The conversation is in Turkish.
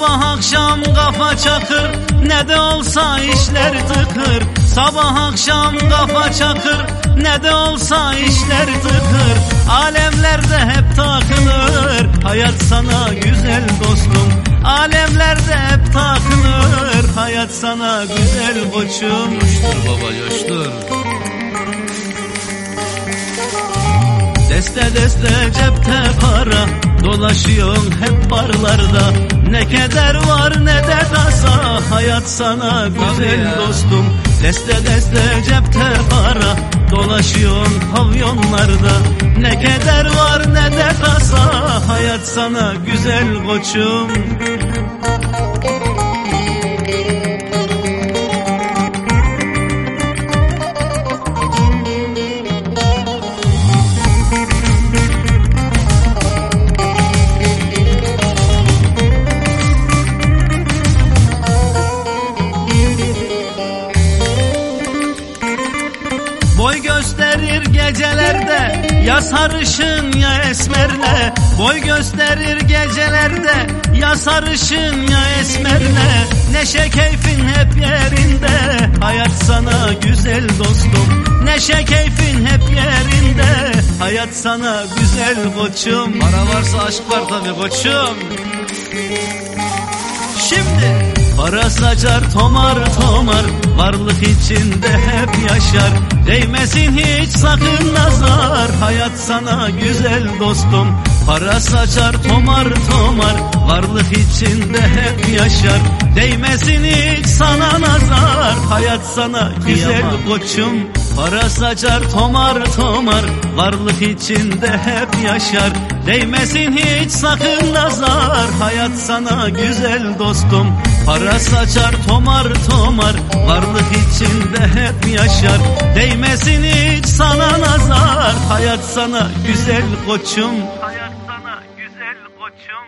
akşam kafa çakır Ne de olsa işler tıkır. Sabah akşam kafa çakır Ne de olsa işler tıkır. Alemlerde hep takılır Hayat sana güzel dostum. Alemlerde hep takılır Hayat sana güzel koçum. Coştur baba coştur. Deste deste cepte para Dolaşıyorsun hep barlarda. Ne keder var ne de tasa Hayat sana güzel dostum. Deste deste cepte para. Dolaşıyorsun pavyonlarda. Ne keder var ne de tasa Hayat sana güzel koçum Boy gösterir gecelerde Ya sarışın ya esmerle. Boy gösterir gecelerde Ya sarışın ya esmerle. Neşe keyfin hep yerinde Hayat sana güzel dostum. Neşe keyfin hep yerinde Hayat sana güzel koçum. Para varsa aşk var tabi koçum. Şimdi Para saçar tomar tomar Varlık içinde hep yaşar Değmesin hiç sakın nazar. Hayat sana güzel dostum. Para saçar tomar tomar. Varlık içinde hep yaşar. Değmesin hiç sana nazar. Hayat sana güzel koçum. Para saçar tomar tomar. Varlık içinde hep yaşar. Değmesin hiç sakın nazar. Hayat sana güzel dostum Para saçar tomar tomar Varlık içinde hep yaşar. Değmesin hiç sana nazar Hayat sana güzel koçum. Hayat sana güzel koçum.